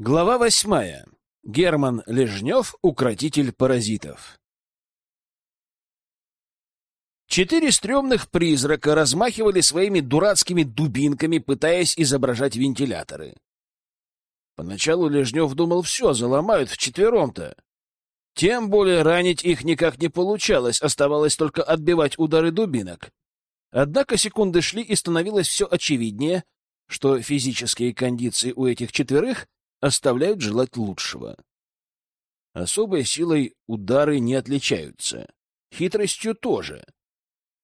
Глава восьмая. Герман Лежнев, укротитель паразитов. Четыре стрёмных призрака размахивали своими дурацкими дубинками, пытаясь изображать вентиляторы. Поначалу Лежнев думал, все, заломают вчетвером-то. Тем более ранить их никак не получалось, оставалось только отбивать удары дубинок. Однако секунды шли, и становилось все очевиднее, что физические кондиции у этих четверых оставляют желать лучшего. Особой силой удары не отличаются. Хитростью тоже.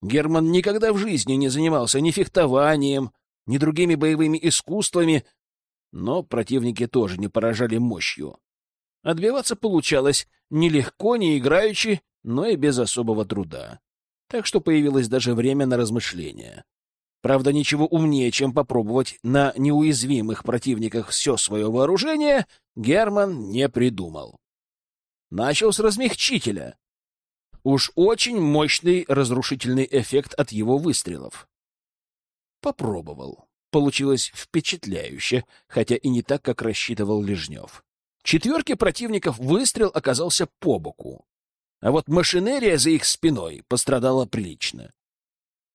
Герман никогда в жизни не занимался ни фехтованием, ни другими боевыми искусствами, но противники тоже не поражали мощью. Отбиваться получалось нелегко, не играючи, но и без особого труда. Так что появилось даже время на размышления. Правда, ничего умнее, чем попробовать на неуязвимых противниках все свое вооружение, Герман не придумал. Начал с размягчителя. Уж очень мощный разрушительный эффект от его выстрелов. Попробовал. Получилось впечатляюще, хотя и не так, как рассчитывал Лежнев. Четверке противников выстрел оказался по боку. А вот машинерия за их спиной пострадала прилично.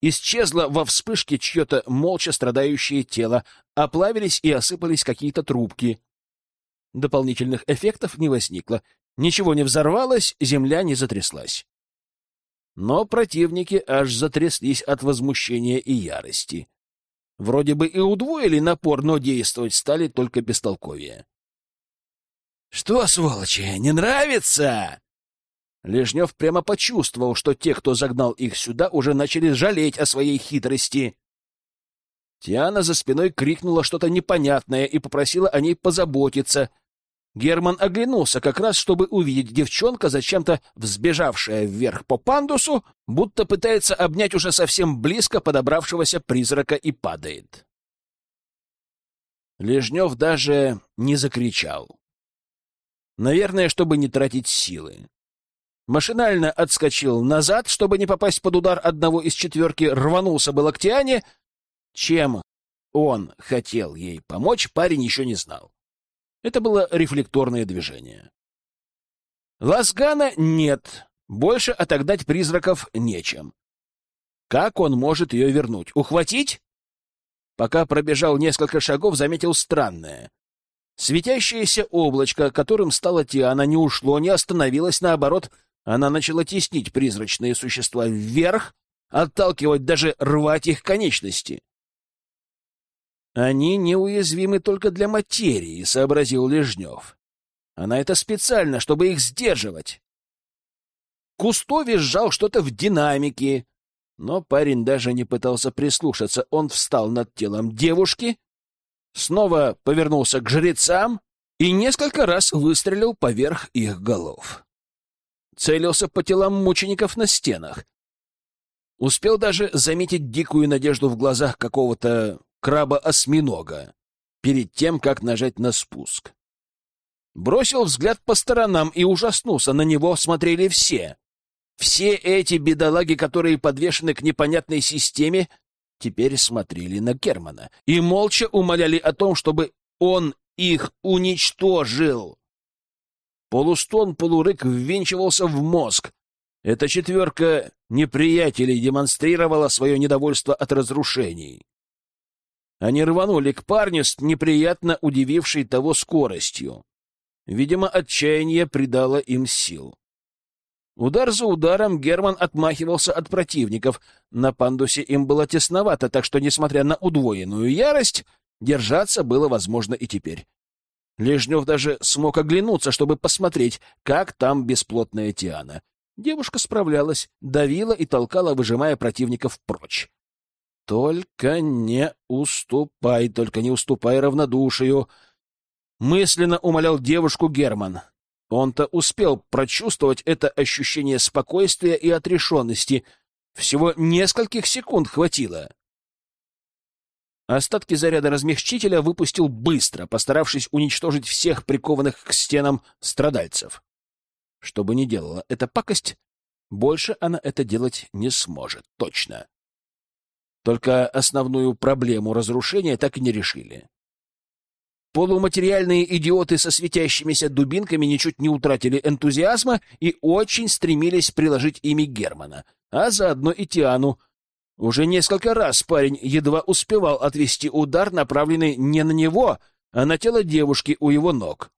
Исчезло во вспышке чье-то молча страдающее тело, оплавились и осыпались какие-то трубки. Дополнительных эффектов не возникло. Ничего не взорвалось, земля не затряслась. Но противники аж затряслись от возмущения и ярости. Вроде бы и удвоили напор, но действовать стали только бестолковее. — Что, сволочи, не нравится? Лежнев прямо почувствовал, что те, кто загнал их сюда, уже начали жалеть о своей хитрости. Тиана за спиной крикнула что-то непонятное и попросила о ней позаботиться. Герман оглянулся как раз, чтобы увидеть девчонка, зачем-то взбежавшая вверх по пандусу, будто пытается обнять уже совсем близко подобравшегося призрака и падает. Лежнев даже не закричал. Наверное, чтобы не тратить силы машинально отскочил назад, чтобы не попасть под удар одного из четверки, рванулся было к Тиане. Чем он хотел ей помочь, парень еще не знал. Это было рефлекторное движение. Ласгана нет, больше отогнать призраков нечем. Как он может ее вернуть? Ухватить? Пока пробежал несколько шагов, заметил странное. Светящееся облачко, которым стала Тиана, не ушло, не остановилось, наоборот — она начала теснить призрачные существа вверх, отталкивать, даже рвать их конечности. «Они неуязвимы только для материи», — сообразил Лежнев. «Она это специально, чтобы их сдерживать». Кусто визжал что-то в динамике, но парень даже не пытался прислушаться. Он встал над телом девушки, снова повернулся к жрецам и несколько раз выстрелил поверх их голов целился по телам мучеников на стенах. Успел даже заметить дикую надежду в глазах какого-то краба-осьминога перед тем, как нажать на спуск. Бросил взгляд по сторонам и ужаснулся. На него смотрели все. Все эти бедолаги, которые подвешены к непонятной системе, теперь смотрели на Кермана и молча умоляли о том, чтобы он их уничтожил. Полустон, полурык ввинчивался в мозг. Эта четверка неприятелей демонстрировала свое недовольство от разрушений. Они рванули к парню с неприятно удивившей того скоростью. Видимо, отчаяние придало им сил. Удар за ударом Герман отмахивался от противников. На пандусе им было тесновато, так что, несмотря на удвоенную ярость, держаться было возможно и теперь. Лежнев даже смог оглянуться, чтобы посмотреть, как там бесплотная Тиана. Девушка справлялась, давила и толкала, выжимая противников прочь. «Только не уступай, только не уступай равнодушию!» Мысленно умолял девушку Герман. Он-то успел прочувствовать это ощущение спокойствия и отрешенности. Всего нескольких секунд хватило. Остатки заряда размягчителя выпустил быстро, постаравшись уничтожить всех прикованных к стенам страдальцев. Что бы ни делала эта пакость, больше она это делать не сможет, точно. Только основную проблему разрушения так и не решили. Полуматериальные идиоты со светящимися дубинками ничуть не утратили энтузиазма и очень стремились приложить ими Германа, а заодно и Тиану. Уже несколько раз парень едва успевал отвести удар, направленный не на него, а на тело девушки у его ног.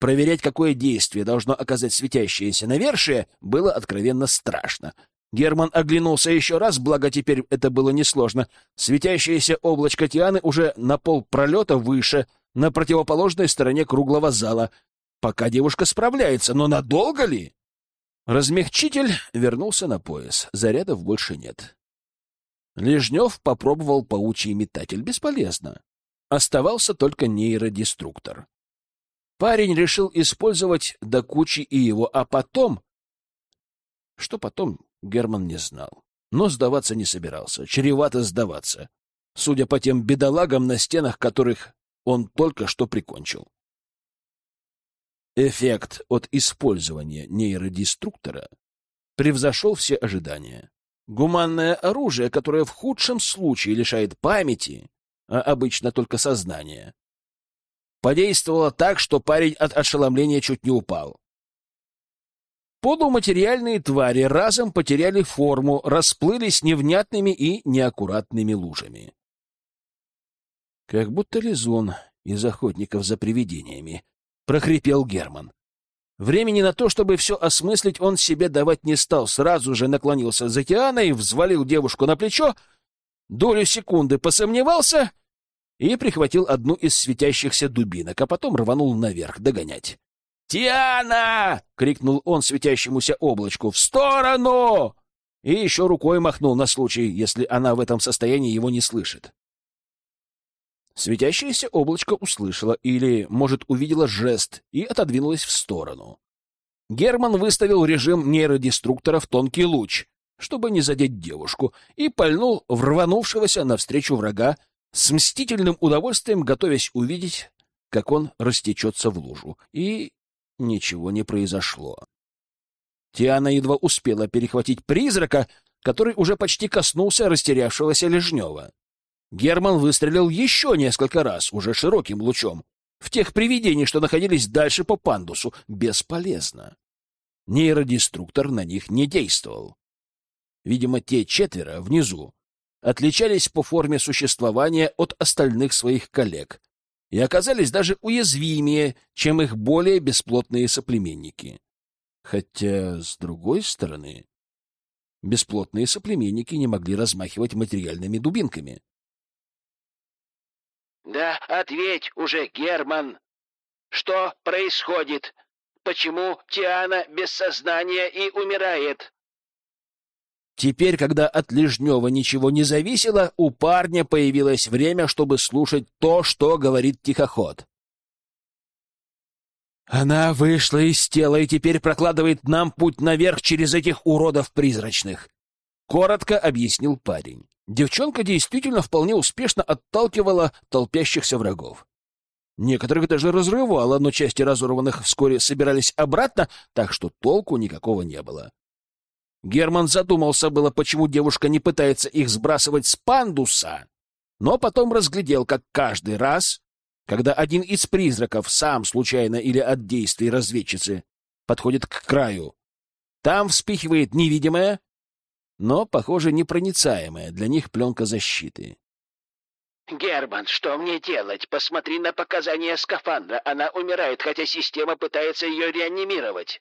Проверять, какое действие должно оказать светящееся навершие, было откровенно страшно. Герман оглянулся еще раз, благо теперь это было несложно. Светящееся облачко Тианы уже на пол пролета выше, на противоположной стороне круглого зала. Пока девушка справляется, но надолго ли? Размягчитель вернулся на пояс. Зарядов больше нет. Лежнев попробовал паучий метатель. Бесполезно. Оставался только нейродеструктор. Парень решил использовать до кучи и его, а потом... Что потом, Герман не знал. Но сдаваться не собирался. Чревато сдаваться. Судя по тем бедолагам на стенах, которых он только что прикончил. Эффект от использования нейродеструктора превзошел все ожидания. Гуманное оружие, которое в худшем случае лишает памяти, а обычно только сознания, подействовало так, что парень от ошеломления чуть не упал. Полуматериальные твари разом потеряли форму, расплылись невнятными и неаккуратными лужами. Как будто лизун из охотников за привидениями, — прохрипел Герман. Времени на то, чтобы все осмыслить, он себе давать не стал. Сразу же наклонился за Тианой, взвалил девушку на плечо, долю секунды посомневался и прихватил одну из светящихся дубинок, а потом рванул наверх догонять. «Тиана!» — крикнул он светящемуся облачку. «В сторону!» И еще рукой махнул на случай, если она в этом состоянии его не слышит. Светящееся облачко услышало или, может, увидело жест и отодвинулось в сторону. Герман выставил режим нейродеструктора в тонкий луч, чтобы не задеть девушку, и пальнул в рванувшегося навстречу врага с мстительным удовольствием, готовясь увидеть, как он растечется в лужу. И ничего не произошло. Тиана едва успела перехватить призрака, который уже почти коснулся растерявшегося Лежнева. Герман выстрелил еще несколько раз, уже широким лучом, в тех привидений, что находились дальше по пандусу. Бесполезно. Нейродеструктор на них не действовал. Видимо, те четверо внизу отличались по форме существования от остальных своих коллег и оказались даже уязвимее, чем их более бесплотные соплеменники. Хотя, с другой стороны, бесплотные соплеменники не могли размахивать материальными дубинками. «Да ответь уже, Герман! Что происходит? Почему Тиана без сознания и умирает?» Теперь, когда от Лежнева ничего не зависело, у парня появилось время, чтобы слушать то, что говорит тихоход. Она вышла из тела и теперь прокладывает нам путь наверх через этих уродов призрачных. Коротко объяснил парень. Девчонка действительно вполне успешно отталкивала толпящихся врагов. Некоторых даже разрывала, но части разорванных вскоре собирались обратно, так что толку никакого не было. Герман задумался было, почему девушка не пытается их сбрасывать с пандуса, но потом разглядел, как каждый раз, когда один из призраков сам случайно или от действий разведчицы подходит к краю, там вспихивает невидимая, но, похоже, непроницаемая для них пленка защиты. «Герман, что мне делать? Посмотри на показания скафандра. Она умирает, хотя система пытается ее реанимировать».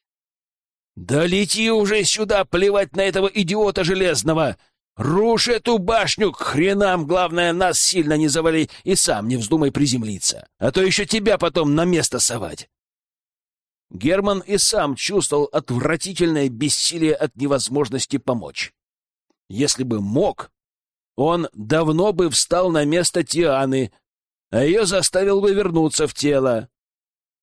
«Да лети уже сюда, плевать на этого идиота железного! Рушь эту башню, к хренам, главное, нас сильно не завали и сам не вздумай приземлиться, а то еще тебя потом на место совать!» Герман и сам чувствовал отвратительное бессилие от невозможности помочь. Если бы мог, он давно бы встал на место Тианы, а ее заставил бы вернуться в тело.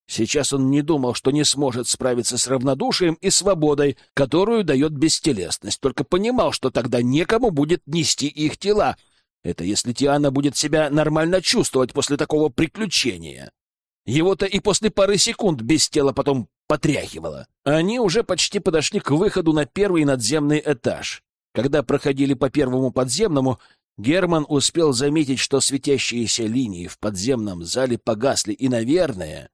Сейчас он не думал, что не сможет справиться с равнодушием и свободой, которую дает бестелесность, только понимал, что тогда некому будет нести их тела. Это если Тиана будет себя нормально чувствовать после такого приключения. Его-то и после пары секунд без тела потом потряхивало. Они уже почти подошли к выходу на первый надземный этаж. Когда проходили по первому подземному, Герман успел заметить, что светящиеся линии в подземном зале погасли и, наверное,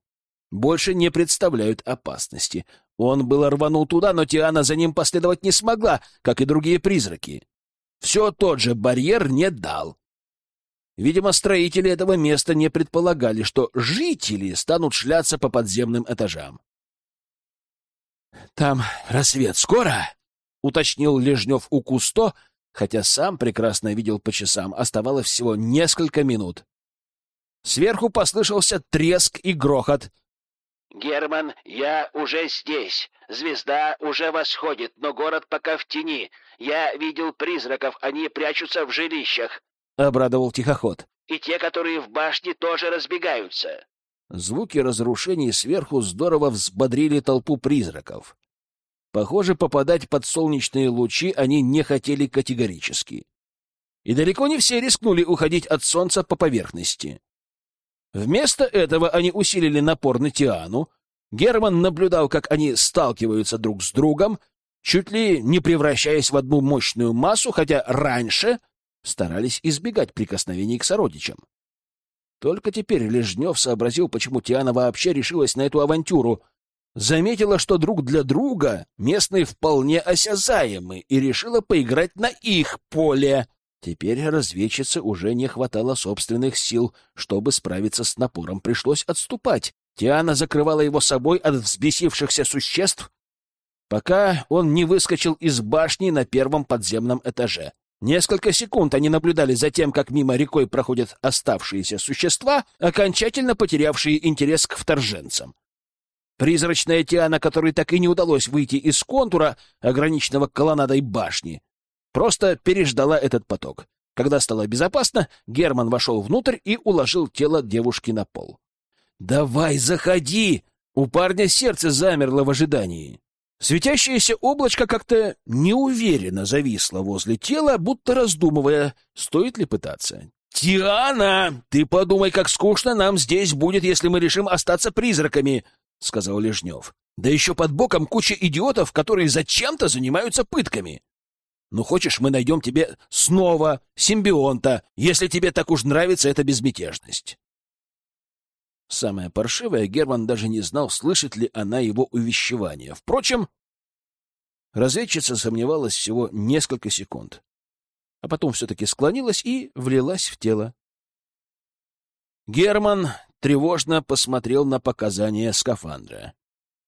больше не представляют опасности. Он было рванул туда, но Тиана за ним последовать не смогла, как и другие призраки. Все тот же барьер не дал. Видимо, строители этого места не предполагали, что жители станут шляться по подземным этажам. «Там рассвет скоро?» — уточнил Лежнев у Кусто, хотя сам прекрасно видел по часам, оставалось всего несколько минут. Сверху послышался треск и грохот. «Герман, я уже здесь. Звезда уже восходит, но город пока в тени. Я видел призраков, они прячутся в жилищах», — обрадовал тихоход. «И те, которые в башне, тоже разбегаются». Звуки разрушений сверху здорово взбодрили толпу призраков. Похоже, попадать под солнечные лучи они не хотели категорически. И далеко не все рискнули уходить от солнца по поверхности. Вместо этого они усилили напор на Тиану. Герман наблюдал, как они сталкиваются друг с другом, чуть ли не превращаясь в одну мощную массу, хотя раньше старались избегать прикосновений к сородичам. Только теперь Лежнев сообразил, почему Тиана вообще решилась на эту авантюру — заметила, что друг для друга местные вполне осязаемы, и решила поиграть на их поле. Теперь разведчице уже не хватало собственных сил, чтобы справиться с напором. Пришлось отступать. Тиана закрывала его собой от взбесившихся существ, пока он не выскочил из башни на первом подземном этаже. Несколько секунд они наблюдали за тем, как мимо рекой проходят оставшиеся существа, окончательно потерявшие интерес к вторженцам. Призрачная Тиана, которой так и не удалось выйти из контура, ограниченного колоннадой башни, просто переждала этот поток. Когда стало безопасно, Герман вошел внутрь и уложил тело девушки на пол. «Давай, заходи!» У парня сердце замерло в ожидании. Светящееся облачко как-то неуверенно зависло возле тела, будто раздумывая, стоит ли пытаться. «Тиана, ты подумай, как скучно нам здесь будет, если мы решим остаться призраками!» — сказал Лежнев. — Да еще под боком куча идиотов, которые зачем-то занимаются пытками. Ну, хочешь, мы найдем тебе снова симбионта, если тебе так уж нравится эта безмятежность. Самое паршивое, Герман даже не знал, слышит ли она его увещевание. Впрочем, разведчица сомневалась всего несколько секунд, а потом все-таки склонилась и влилась в тело. Герман тревожно посмотрел на показания скафандра.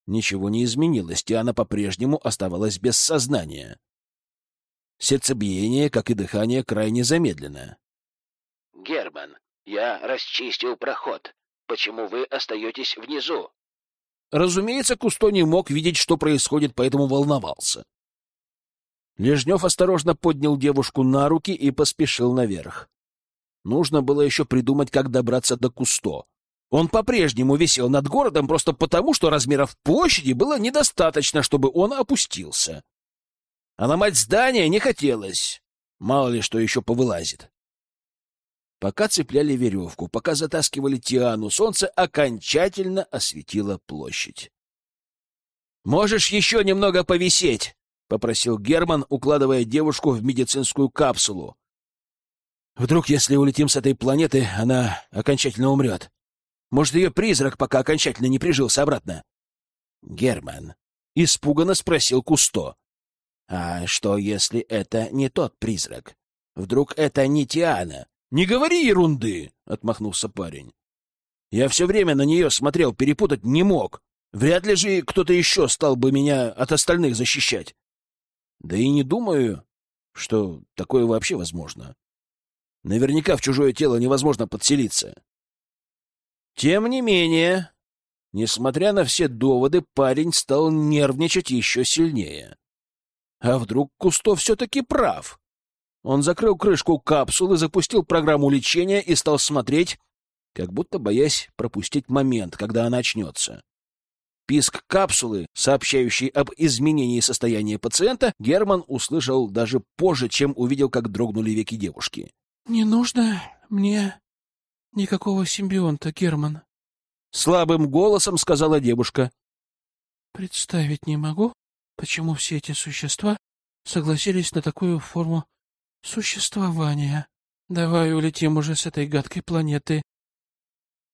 Ничего не изменилось, и она по-прежнему оставалась без сознания. Сердцебиение, как и дыхание, крайне замедленно. «Герман, я расчистил проход. Почему вы остаетесь внизу?» Разумеется, Кусто не мог видеть, что происходит, поэтому волновался. Лежнев осторожно поднял девушку на руки и поспешил наверх. Нужно было еще придумать, как добраться до Кусто. Он по-прежнему висел над городом просто потому, что размеров площади было недостаточно, чтобы он опустился. А ломать здание не хотелось. Мало ли что еще повылазит. Пока цепляли веревку, пока затаскивали Тиану, солнце окончательно осветило площадь. «Можешь еще немного повисеть?» — попросил Герман, укладывая девушку в медицинскую капсулу. «Вдруг, если улетим с этой планеты, она окончательно умрет?» Может, ее призрак пока окончательно не прижился обратно? — Герман, — испуганно спросил Кусто. — А что, если это не тот призрак? Вдруг это не Тиана? — Не говори ерунды, — отмахнулся парень. — Я все время на нее смотрел, перепутать не мог. Вряд ли же кто-то еще стал бы меня от остальных защищать. Да и не думаю, что такое вообще возможно. Наверняка в чужое тело невозможно подселиться. Тем не менее, несмотря на все доводы, парень стал нервничать еще сильнее. А вдруг Кусто все-таки прав? Он закрыл крышку капсулы, запустил программу лечения и стал смотреть, как будто боясь пропустить момент, когда она очнется. Писк капсулы, сообщающий об изменении состояния пациента, Герман услышал даже позже, чем увидел, как дрогнули веки девушки. — Не нужно мне «Никакого симбионта, Герман», — слабым голосом сказала девушка. «Представить не могу, почему все эти существа согласились на такую форму существования». Давай улетим уже с этой гадкой планеты.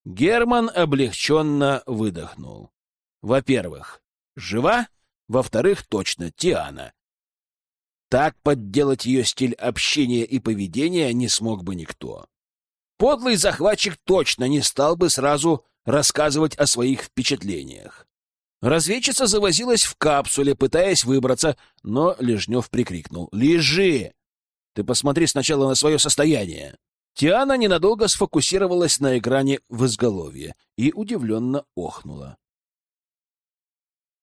Герман облегченно выдохнул. Во-первых, жива, во-вторых, точно Тиана. Так подделать ее стиль общения и поведения не смог бы никто. Подлый захватчик точно не стал бы сразу рассказывать о своих впечатлениях. Разведчица завозилась в капсуле, пытаясь выбраться, но Лежнев прикрикнул. «Лежи! Ты посмотри сначала на свое состояние!» Тиана ненадолго сфокусировалась на экране в изголовье и удивленно охнула.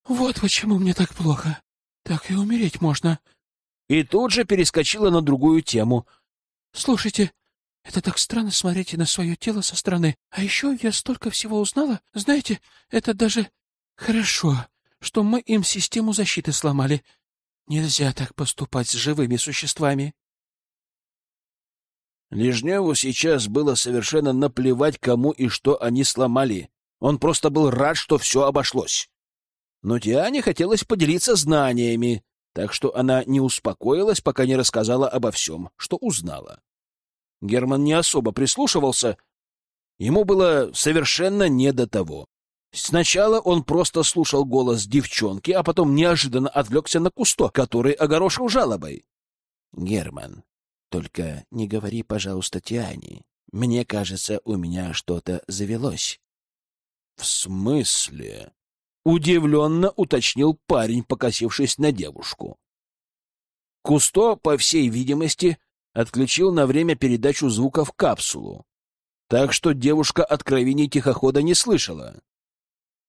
«Вот почему мне так плохо. Так и умереть можно». И тут же перескочила на другую тему. «Слушайте, это так странно смотреть на свое тело со стороны. А еще я столько всего узнала. Знаете, это даже хорошо, что мы им систему защиты сломали. Нельзя так поступать с живыми существами». Лежневу сейчас было совершенно наплевать, кому и что они сломали. Он просто был рад, что все обошлось. Но Диане хотелось поделиться знаниями, так что она не успокоилась, пока не рассказала обо всем, что узнала. Герман не особо прислушивался. Ему было совершенно не до того. Сначала он просто слушал голос девчонки, а потом неожиданно отвлекся на Кусто, который огорошил жалобой. — Герман, только не говори, пожалуйста, Тиане. Мне кажется, у меня что-то завелось. — В смысле? — удивленно уточнил парень, покосившись на девушку. Кусто, по всей видимости, отключил на время передачу звука в капсулу, так что девушка откровений тихохода не слышала.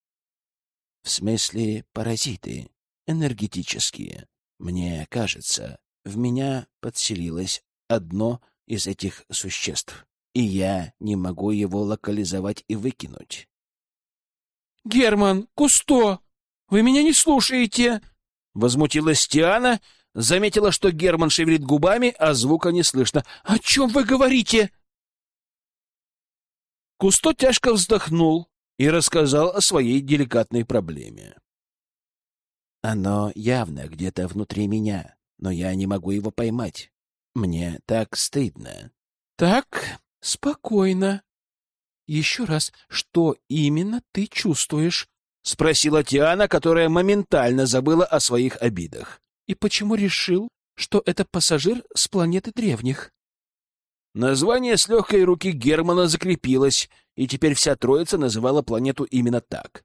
— В смысле паразиты, энергетические. Мне кажется, в меня подселилось одно из этих существ, и я не могу его локализовать и выкинуть. — Герман, Кусто, вы меня не слушаете! — возмутилась Тиана, заметила, что Герман шевелит губами, а звука не слышно. — О чем вы говорите? Кусто тяжко вздохнул и рассказал о своей деликатной проблеме. Оно явно где-то внутри меня, но я не могу его поймать. Мне так стыдно. — Так, спокойно. Еще раз, что именно ты чувствуешь? — спросила Тиана, которая моментально забыла о своих обидах. — И почему решил, что это пассажир с планеты древних? Название с легкой руки Германа закрепилось, и теперь вся троица называла планету именно так.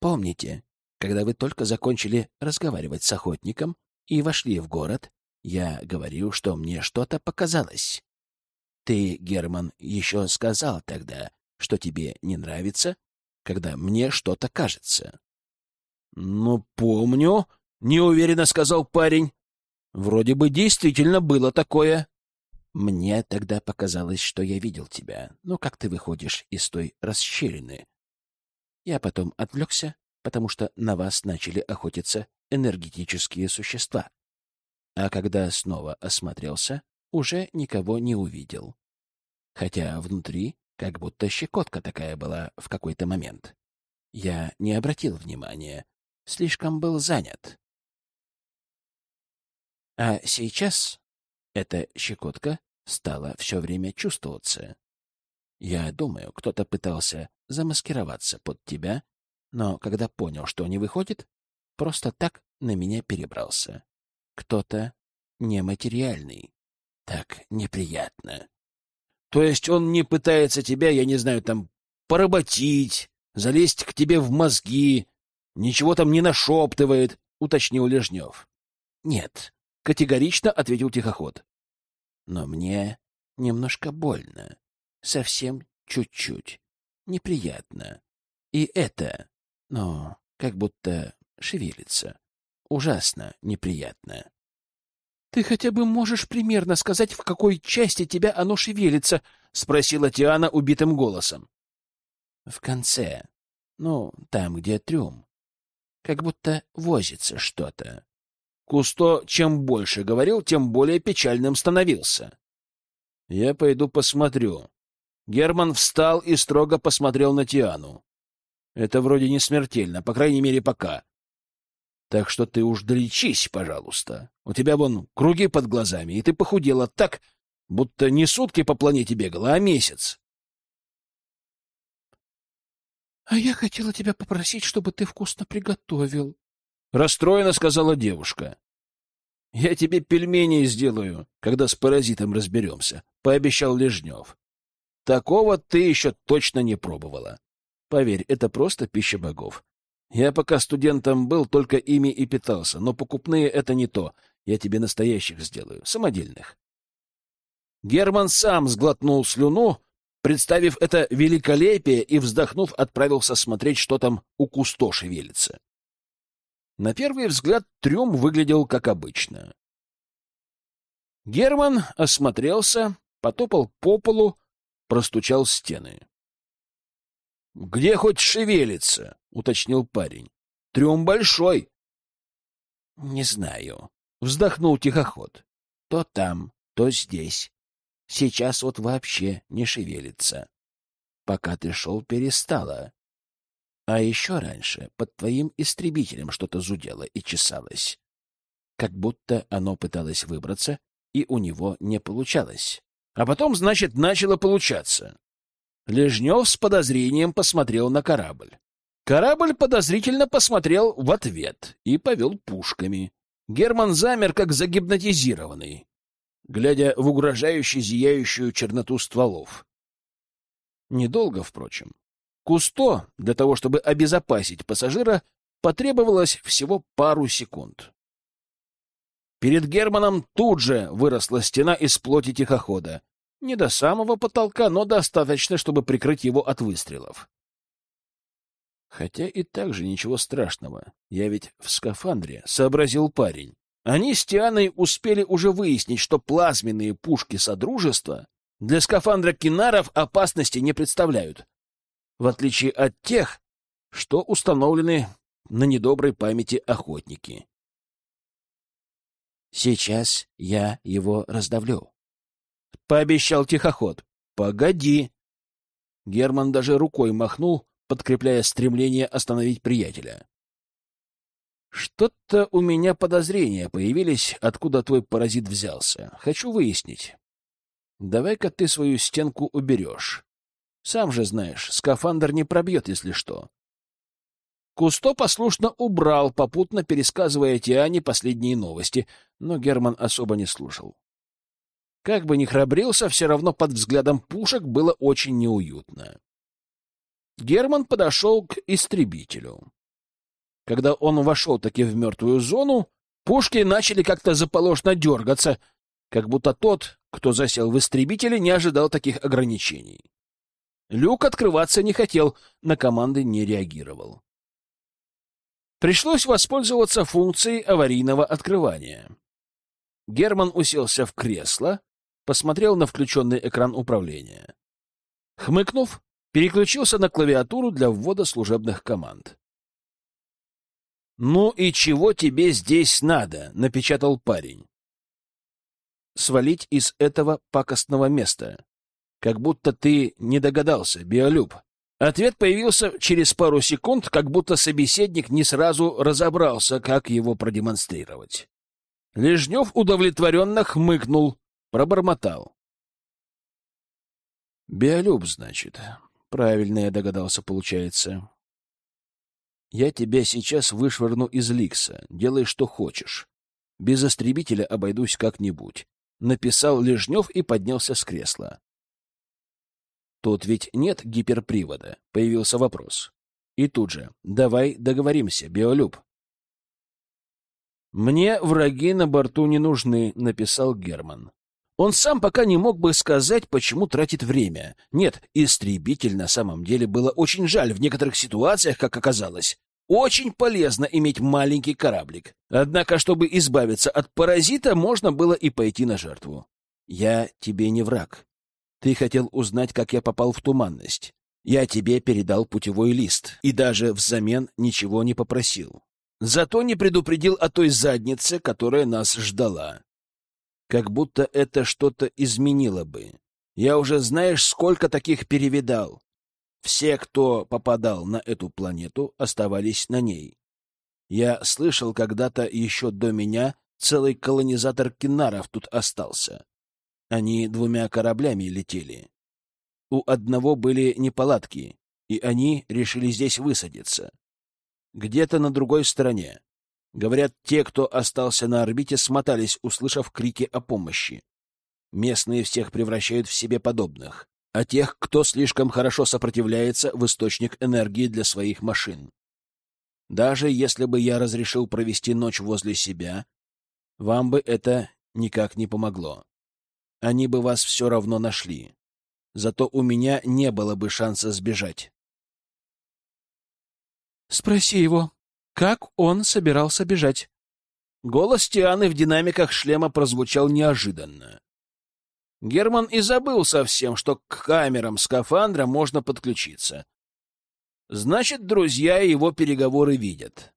Помните, когда вы только закончили разговаривать с охотником и вошли в город, я говорю, что мне что-то показалось. Ты, Герман, еще сказал тогда, что тебе не нравится, когда мне что-то кажется. — Ну, помню, — неуверенно сказал парень. Вроде бы действительно было такое. Мне тогда показалось, что я видел тебя, ну, как ты выходишь из той расщелины. Я потом отвлекся, потому что на вас начали охотиться энергетические существа а когда снова осмотрелся, уже никого не увидел. Хотя внутри как будто щекотка такая была в какой-то момент. Я не обратил внимания, слишком был занят. А сейчас эта щекотка стала все время чувствоваться. Я думаю, кто-то пытался замаскироваться под тебя, но когда понял, что не выходит, просто так на меня перебрался кто-то нематериальный. Так неприятно. То есть он не пытается тебя, я не знаю, там, поработить, залезть к тебе в мозги, ничего там не нашептывает, — уточнил Лежнев. — Нет, — категорично ответил тихоход. — Но мне немножко больно. Совсем чуть-чуть. Неприятно. И это, ну, как будто шевелится ужасно неприятно. — Ты хотя бы можешь примерно сказать, в какой части тебя оно шевелится? — спросила Тиана убитым голосом. — В конце. Ну, там, где трюм. Как будто возится что-то. Кусто чем больше говорил, тем более печальным становился. — Я пойду посмотрю. Герман встал и строго посмотрел на Тиану. Это вроде не смертельно, по крайней мере, пока. Так что ты уж долечись, пожалуйста. У тебя вон круги под глазами, и ты похудела так, Будто не сутки по планете бегала, а месяц. — А я хотела тебя попросить, чтобы ты вкусно приготовил. — расстроенно сказала девушка. — Я тебе пельмени сделаю, когда с паразитом разберемся, — пообещал Лежнев. — Такого ты еще точно не пробовала. Поверь, это просто пища богов. Я пока студентом был, только ими и питался, но покупные — это не то. Я тебе настоящих сделаю, самодельных. Герман сам сглотнул слюну, представив это великолепие, и, вздохнув, отправился смотреть, что там у Кусто шевелится. На первый взгляд трюм выглядел как обычно. Герман осмотрелся, потопал по полу, простучал стены. — Где хоть шевелится? — уточнил парень. — Трюм большой. — Не знаю. Вздохнул тихоход. — То там, то здесь. Сейчас вот вообще не шевелится. Пока ты шел, перестала. А еще раньше под твоим истребителем что-то зудело и чесалось. Как будто оно пыталось выбраться, и у него не получалось. А потом, значит, начало получаться. Лежнев с подозрением посмотрел на корабль. Корабль подозрительно посмотрел в ответ и повел пушками. Герман замер, как загипнотизированный, глядя в угрожающе зияющую черноту стволов. Недолго, впрочем. Кусто, для того, чтобы обезопасить пассажира, потребовалось всего пару секунд. Перед Германом тут же выросла стена из плоти тихохода. Не до самого потолка, но достаточно, чтобы прикрыть его от выстрелов. Хотя и так же ничего страшного. Я ведь в скафандре, — сообразил парень. Они с Тианой успели уже выяснить, что плазменные пушки Содружества для скафандра кинаров опасности не представляют, в отличие от тех, что установлены на недоброй памяти охотники. «Сейчас я его раздавлю», — пообещал тихоход. «Погоди». Герман даже рукой махнул, подкрепляя стремление остановить приятеля. «Что-то у меня подозрения появились, откуда твой паразит взялся. Хочу выяснить. Давай-ка ты свою стенку уберешь. Сам же знаешь, скафандр не пробьет, если что. Кусто послушно убрал, попутно пересказывая Тиане последние новости, но Герман особо не слушал. Как бы ни храбрился, все равно под взглядом пушек было очень неуютно. Герман подошел к истребителю. Когда он вошел таки в мертвую зону, пушки начали как-то заполошно дергаться, как будто тот, кто засел в истребителе, не ожидал таких ограничений. Люк открываться не хотел, на команды не реагировал. Пришлось воспользоваться функцией аварийного открывания. Герман уселся в кресло, посмотрел на включенный экран управления. Хмыкнув, переключился на клавиатуру для ввода служебных команд. «Ну и чего тебе здесь надо?» — напечатал парень. «Свалить из этого пакостного места. Как будто ты не догадался, Биолюб. Ответ появился через пару секунд, как будто собеседник не сразу разобрался, как его продемонстрировать. Лежнев удовлетворенно хмыкнул, пробормотал. «Биолюб, значит. Правильно я догадался, получается. Я тебя сейчас вышвырну из Ликса. Делай, что хочешь. Без остребителя обойдусь как-нибудь. Написал Лежнев и поднялся с кресла. Тут ведь нет гиперпривода, появился вопрос. И тут же, давай договоримся, Биолюб. Мне враги на борту не нужны, написал Герман. Он сам пока не мог бы сказать, почему тратит время. Нет, истребитель на самом деле было очень жаль в некоторых ситуациях, как оказалось. Очень полезно иметь маленький кораблик. Однако, чтобы избавиться от паразита, можно было и пойти на жертву. Я тебе не враг. Ты хотел узнать, как я попал в туманность. Я тебе передал путевой лист и даже взамен ничего не попросил. Зато не предупредил о той заднице, которая нас ждала. Как будто это что-то изменило бы. Я уже знаешь, сколько таких перевидал. Все, кто попадал на эту планету, оставались на ней. Я слышал когда-то еще до меня, целый колонизатор кинаров тут остался. Они двумя кораблями летели. У одного были неполадки, и они решили здесь высадиться. Где-то на другой стороне. Говорят, те, кто остался на орбите, смотались, услышав крики о помощи. Местные всех превращают в себе подобных, а тех, кто слишком хорошо сопротивляется, в источник энергии для своих машин. Даже если бы я разрешил провести ночь возле себя, вам бы это никак не помогло. Они бы вас все равно нашли. Зато у меня не было бы шанса сбежать. Спроси его, как он собирался бежать? Голос Тианы в динамиках шлема прозвучал неожиданно. Герман и забыл совсем, что к камерам скафандра можно подключиться. Значит, друзья его переговоры видят.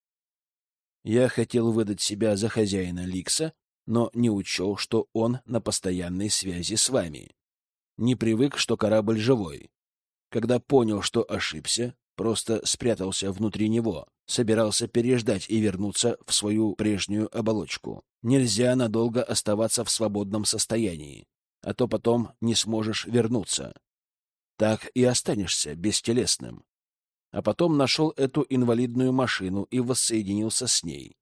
Я хотел выдать себя за хозяина Ликса, но не учел, что он на постоянной связи с вами. Не привык, что корабль живой. Когда понял, что ошибся, просто спрятался внутри него, собирался переждать и вернуться в свою прежнюю оболочку. Нельзя надолго оставаться в свободном состоянии, а то потом не сможешь вернуться. Так и останешься бестелесным. А потом нашел эту инвалидную машину и воссоединился с ней.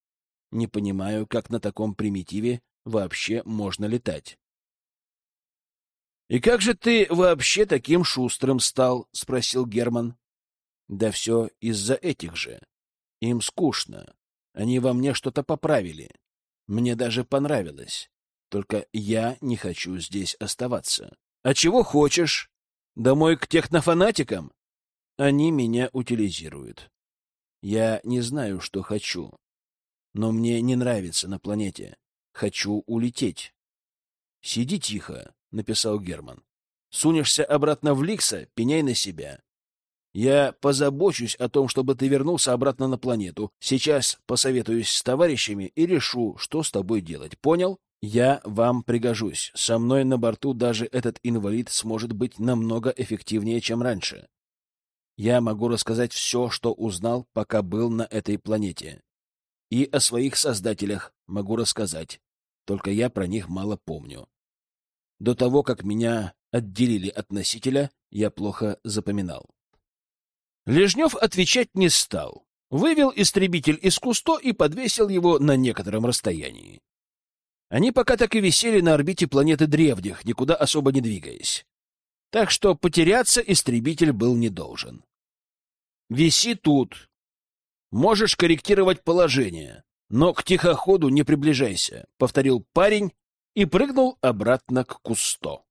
Не понимаю, как на таком примитиве вообще можно летать. «И как же ты вообще таким шустрым стал?» — спросил Герман. Да все из-за этих же. Им скучно. Они во мне что-то поправили. Мне даже понравилось. Только я не хочу здесь оставаться. А чего хочешь? Домой к технофанатикам? Они меня утилизируют. Я не знаю, что хочу. Но мне не нравится на планете. Хочу улететь. Сиди тихо, — написал Герман. Сунешься обратно в Ликса, пеняй на себя. Я позабочусь о том, чтобы ты вернулся обратно на планету. Сейчас посоветуюсь с товарищами и решу, что с тобой делать. Понял? Я вам пригожусь. Со мной на борту даже этот инвалид сможет быть намного эффективнее, чем раньше. Я могу рассказать все, что узнал, пока был на этой планете. И о своих создателях могу рассказать. Только я про них мало помню. До того, как меня отделили от носителя, я плохо запоминал. Лежнев отвечать не стал. Вывел истребитель из кусто и подвесил его на некотором расстоянии. Они пока так и висели на орбите планеты древних, никуда особо не двигаясь. Так что потеряться истребитель был не должен. «Виси тут. Можешь корректировать положение, но к тихоходу не приближайся», — повторил парень и прыгнул обратно к кусто.